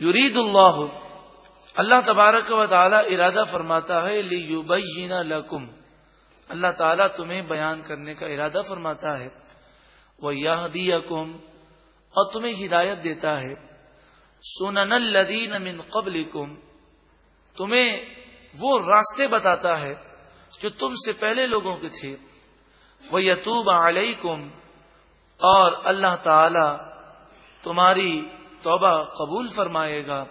یرید اللہ. اللہ تبارک و تعالی ارادہ فرماتا ہے لی لکم. اللہ تعالیٰ تمہیں بیان کرنے کا ارادہ فرماتا ہے. وہ یہ اور تمہیں ہدایت دیتا ہے. سنن الدین من قبل تمہیں وہ راستے بتاتا ہے جو تم سے پہلے لوگوں کے تھے. وہ یتوب علیکم. اور اللہ تعالی تمہاری توبہ قبول فرمائے گا۔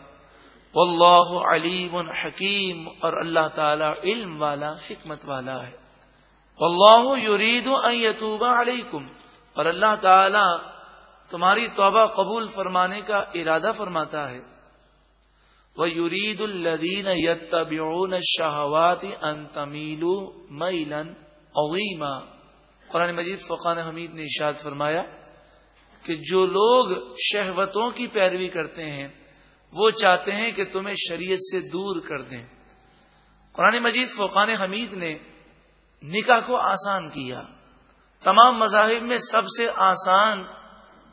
واللہ علیم حکیم اور اللہ تعالی علم والا، حکمت والا ہے۔ واللہ یرید ان یتوب علیکم۔ اور اللہ تعالی تمہاری توبہ قبول فرمانے کا ارادہ فرماتا ہے۔ وہ یرید الدین یتبعون الشہوات ان تمیلو میلن عظیما قرآن مجید فقان حمید نے ارشاد فرمایا کہ جو لوگ شہوتوں کی پیروی کرتے ہیں، وہ چاہتے ہیں کہ تمہیں شریعت سے دور کر دیں۔ قرآن مجید فقان حمید نے نکاح کو آسان کیا۔ تمام مذاہب میں سب سے آسان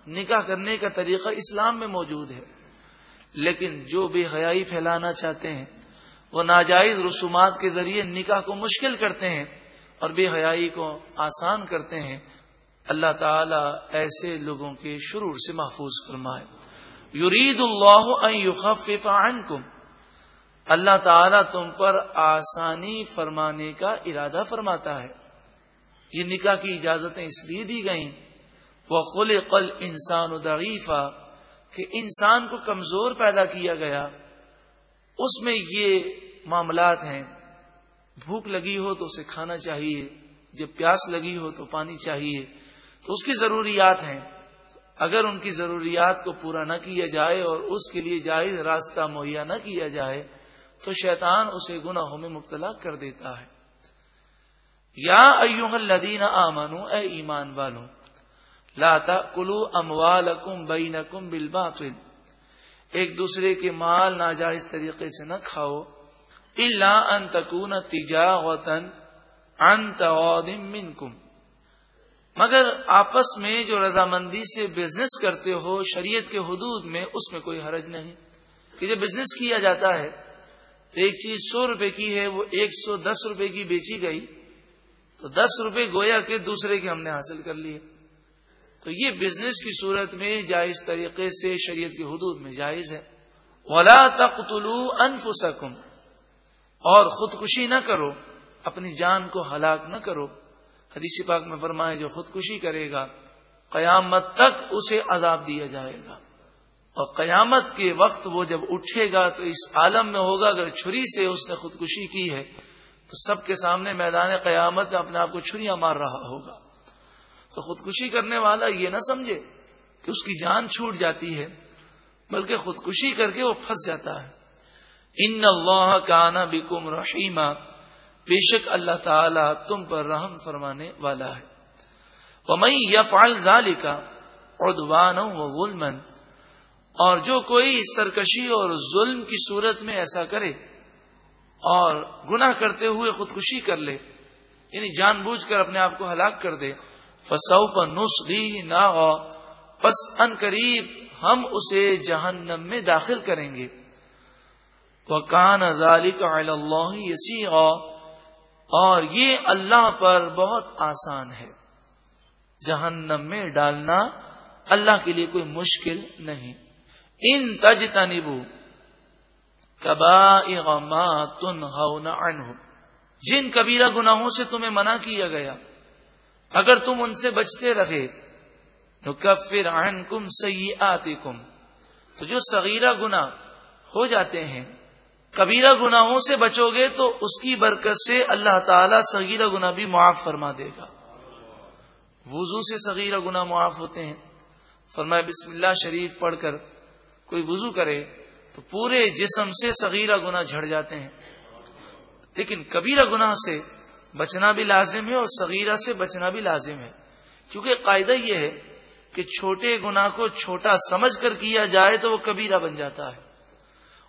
نکاح کرنے کا طریقہ اسلام میں موجود ہے۔ لیکن جو بے حیائی پھیلانا چاہتے ہیں، وہ ناجائز رسومات کے ذریعے نکاح کو مشکل کرتے ہیں اور بے حیائی کو آسان کرتے ہیں۔ اللہ تعالی ایسے لوگوں کے شرور سے محفوظ فرمائے۔ یرید اللہ ان عنکم۔ اللہ تعالیٰ تم پر آسانی فرمانے کا ارادہ فرماتا ہے۔ یہ نکاح کی اجازتیں اس لیے دی گئیں۔ وہ خل قل انسان ادعیفہ کہ انسان کو کمزور پیدا کیا گیا۔ اس میں یہ معاملات ہیں، بھوک لگی ہو تو اسے کھانا چاہیے، جب پیاس لگی ہو تو پانی چاہیے۔ تو اس کی ضروریات ہیں۔ اگر ان کی ضروریات کو پورا نہ کیا جائے اور اس کے لیے جائز راستہ مہیا نہ کیا جائے، تو شیطان اسے گناہوں میں مبتلا کر دیتا ہے۔ یا ایوہ الذین آمنو، اے ایمان والو، لا تاکلو اموالکم بینکم بالباطل۔ ایک دوسرے کے مال ناجائز طریقے سے نہ کھاؤ۔ الا ان تکون تجاغتا عن تعود منکم۔ مگر آپس میں جو رضامندی سے بزنس کرتے ہو، شریعت کے حدود میں اس میں کوئی حرج نہیں۔ کہ جب بزنس کیا جاتا ہے، تو ایک چیز سو روپے کی ہے، وہ ایک سو دس روپے کی بیچی گئی۔ تو دس روپے گویا کے دوسرے کے ہم نے حاصل کر لیے۔ تو یہ بزنس کی صورت میں جائز طریقے سے شریعت کی حدود میں جائز ہے۔ ولا تختلو انفسکم اور خودکشی نہ کرو، اپنی جان کو ہلاک نہ کرو۔ حدیث پاک میں فرمائے جو خودکشی کرے گا، قیامت تک اسے عذاب دیا جائے گا۔ اور قیامت کے وقت وہ جب اٹھے گا تو اس عالم میں ہوگا، اگر چھری سے اس نے خودکشی کی ہے، تو سب کے سامنے میدان قیامت میں اپنے آپ کو چھریاں مار رہا ہوگا۔ تو خودکشی کرنے والا یہ نہ سمجھے کہ اس کی جان چھوٹ جاتی ہے، بلکہ خودکشی کر کے وہ پھنس جاتا ہے۔ ان اللہ کانا بکم رحیمہ بے شک اللہ تعالی تم پر رحم فرمانے والا ہے۔ وہ یا فال کا ادوان اور جو کوئی سرکشی اور ظلم کی صورت میں ایسا کرے اور گناہ کرتے ہوئے خودکشی کر لے یعنی جان بوجھ کر اپنے آپ کو ہلاک کر دے فسو پر نسلی نہ ہو بس ان قریب ہم اسے جہنم میں داخل کریں گے۔ وہ کان کا اللہ یسی اور یہ اللہ پر بہت آسان ہے۔ جہنم میں ڈالنا اللہ کے لیے کوئی مشکل نہیں۔ ان تج تنبو کبا تن جن کبیرہ گناہوں سے تمہیں منع کیا گیا، اگر تم ان سے بچتے رہے تو کب پھر کم تو جو صغیرہ گنا ہو جاتے ہیں کبیرہ گناہوں سے بچو گے تو اس کی برکت سے اللہ تعالی صغیرہ گنا بھی معاف فرما دے گا۔ وضو سے صغیرہ گنا معاف ہوتے ہیں۔ فرمائے بسم اللہ شریف پڑھ کر کوئی وضو کرے تو پورے جسم سے صغیرہ گنا جھڑ جاتے ہیں۔ لیکن کبیرہ گناہ سے بچنا بھی لازم ہے اور صغیرہ سے بچنا بھی لازم ہے۔ کیونکہ قاعدہ یہ ہے کہ چھوٹے گنا کو چھوٹا سمجھ کر کیا جائے تو وہ کبیرہ بن جاتا ہے۔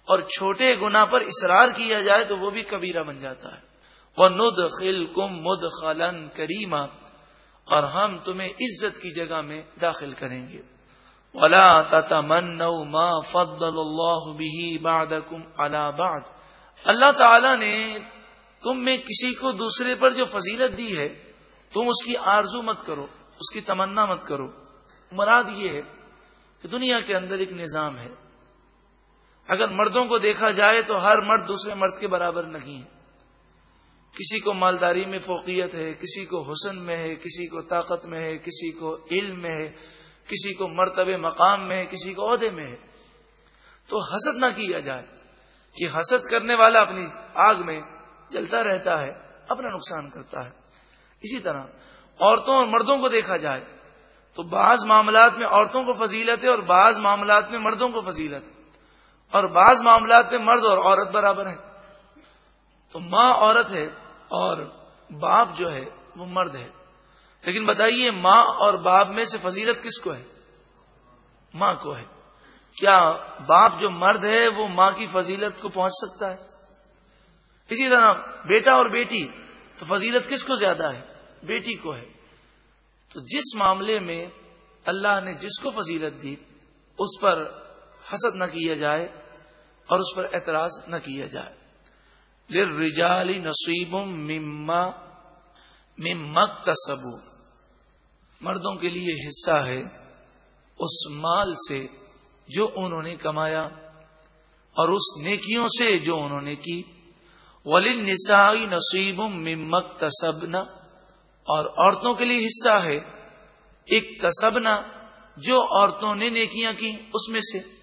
اور چھوٹے گنا پر اصرار کیا جائے تو وہ بھی کبیرہ بن جاتا ہے۔ وہ ند خل کم مد خلن کریما اور ہم تمہیں عزت کی جگہ میں داخل کریں گے۔ ولا تتمنوا ما فضل الله به بعدكم على بعد۔ اللہ تعالی نے تم میں کسی کو دوسرے پر جو فضیلت دی ہے، تم اس کی آرزو مت کرو، اس کی تمنا مت کرو۔ مراد یہ ہے کہ دنیا کے اندر ایک نظام ہے۔ اگر مردوں کو دیکھا جائے تو ہر مرد دوسرے مرد کے برابر نہیں ہے۔ کسی کو مالداری میں فوقیت ہے، کسی کو حسن میں ہے، کسی کو طاقت میں ہے، کسی کو علم میں ہے، کسی کو مرتبہ مقام میں ہے، کسی کو عہدے میں ہے۔ تو حسد نہ کیا جائے کہ حسد کرنے والا اپنی آگ میں جلتا رہتا ہے، اپنا نقصان کرتا ہے۔ اسی طرح عورتوں اور مردوں کو دیکھا جائے تو بعض معاملات میں عورتوں کو فضیلت ہے اور بعض معاملات میں مردوں کو فضیلت۔ ہے اور بعض معاملات میں مرد اور عورت برابر ہیں۔ تو ماں عورت ہے اور باپ جو ہے وہ مرد ہے۔ لیکن بتائیے ماں اور باپ میں سے فضیلت کس کو ہے؟ ماں کو ہے۔ کیا باپ جو مرد ہے وہ ماں کی فضیلت کو پہنچ سکتا ہے؟ اسی طرح بیٹا اور بیٹی، تو فضیلت کس کو زیادہ ہے؟ بیٹی کو ہے۔ تو جس معاملے میں اللہ نے جس کو فضیلت دی، اس پر حسد نہ کیا جائے اور اس پر اعتراض نہ کیا جائے۔ رجالی نصیب مما ممک تصبو مردوں کے لیے حصہ ہے اس مال سے جو انہوں نے کمایا اور اس نیکیوں سے جو انہوں نے کی۔ ولن نسائی نصیب ممک تصبنا اور عورتوں کے لیے حصہ ہے ایک تصبنا جو عورتوں نے نیکیاں کی اس میں سے۔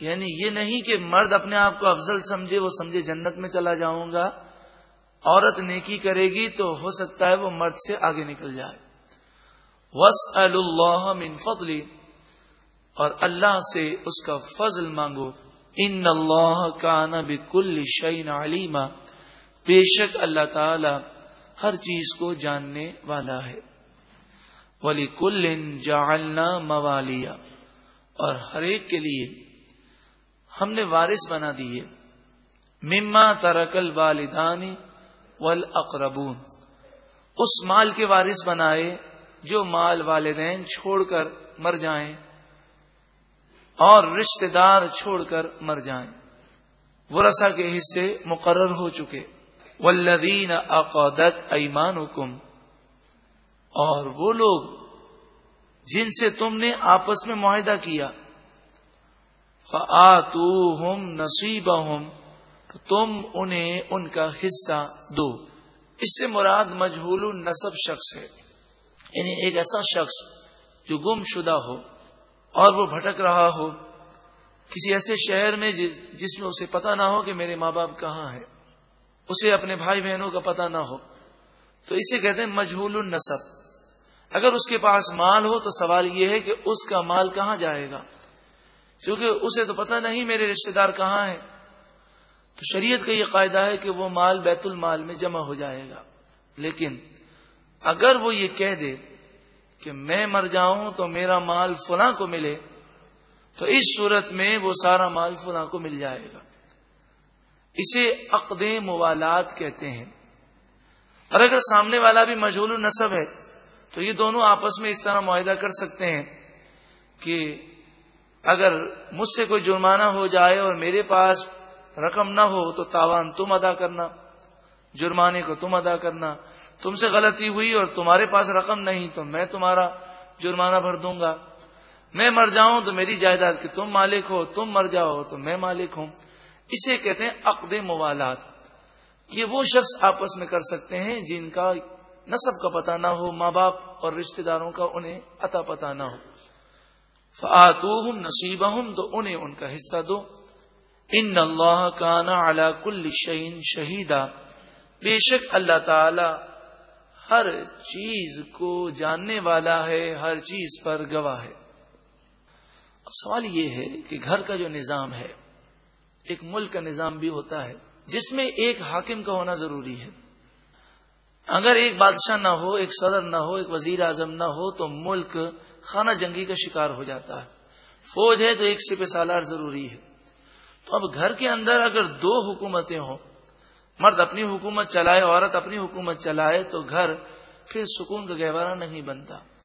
یعنی یہ نہیں کہ مرد اپنے آپ کو افضل سمجھے، وہ سمجھے جنت میں چلا جاؤں گا۔ عورت نیکی کرے گی تو ہو سکتا ہے وہ مرد سے آگے نکل جائے۔ وس اللہ من فضلی اور اللہ سے اس کا فضل مانگو۔ ان اللہ کا نبی کل شعین علیما بے شک اللہ تعالی ہر چیز کو جاننے والا ہے۔ ولی کل جالنا موالیا اور ہر ایک کے لیے ہم نے وارث بنا دیے مما ترکل والدانی ول اقربون اس مال کے وارث بنائے جو مال والدین چھوڑ کر مر جائیں اور رشتے دار چھوڑ کر مر جائیں۔ ورثہ کے حصے مقرر ہو چکے۔ ولدین عقدت ایمان اور وہ لوگ جن سے تم نے آپس میں معاہدہ کیا۔ فآتوہم نصیبہم، تو تم انہیں ان کا حصہ دو۔ اس سے مراد مجہول نصب شخص ہے۔ یعنی ایک ایسا شخص جو گم شدہ ہو اور وہ بھٹک رہا ہو۔ کسی ایسے شہر میں جس میں اسے پتا نہ ہو کہ میرے ماں باپ کہاں ہے اسے اپنے بھائی بہنوں کا پتہ نہ ہو۔ تو اسے کہتے ہیں مجہول النصب اگر اس کے پاس مال ہو تو سوال یہ ہے کہ اس کا مال کہاں جائے گا؟ کیونکہ اسے تو پتہ نہیں میرے رشتے دار کہاں ہیں۔ تو شریعت کا یہ قاعدہ ہے کہ وہ مال بیت المال میں جمع ہو جائے گا۔ لیکن اگر وہ یہ کہہ دے کہ میں مر جاؤں تو میرا مال فلاں کو ملے، تو اس صورت میں وہ سارا مال فلاں کو مل جائے گا۔ اسے عقد موالات کہتے ہیں۔ اور اگر سامنے والا بھی مجھول نصب ہے، تو یہ دونوں آپس میں اس طرح معاہدہ کر سکتے ہیں کہ اگر مجھ سے کوئی جرمانہ ہو جائے اور میرے پاس رقم نہ ہو تو تاوان تم ادا کرنا، جرمانے کو تم ادا کرنا۔ تم سے غلطی ہوئی اور تمہارے پاس رقم نہیں تو میں تمہارا جرمانہ بھر دوں گا۔ میں مر جاؤں تو میری جائیداد کہ تم مالک ہو، تم مر جاؤ تو میں مالک ہوں۔ اسے کہتے ہیں عقد موالات۔ یہ وہ شخص آپس میں کر سکتے ہیں جن کا نصب کا پتہ نہ ہو، ماں باپ اور رشتہ داروں کا انہیں عطا پتہ نہ ہو۔ فعتوہم نصیب تو انہیں ان کا حصہ دو۔ ان اللہ کا نا کل شعین شہیدا۔ بے شک اللہ تعالی ہر چیز کو جاننے والا ہے، ہر چیز پر گواہ ہے۔ اب سوال یہ ہے کہ گھر کا جو نظام ہے، ایک ملک کا نظام بھی ہوتا ہے، جس میں ایک حاکم کا ہونا ضروری ہے۔ اگر ایک بادشاہ نہ ہو، ایک صدر نہ ہو، ایک وزیر اعظم نہ ہو، تو ملک خانہ جنگی کا شکار ہو جاتا ہے۔ فوج ہے تو ایک سپہ سالار ضروری ہے۔ تو اب گھر کے اندر اگر دو حکومتیں ہوں، مرد اپنی حکومت چلائے، عورت اپنی حکومت چلائے، تو گھر پھر سکون کا گہوارہ نہیں بنتا۔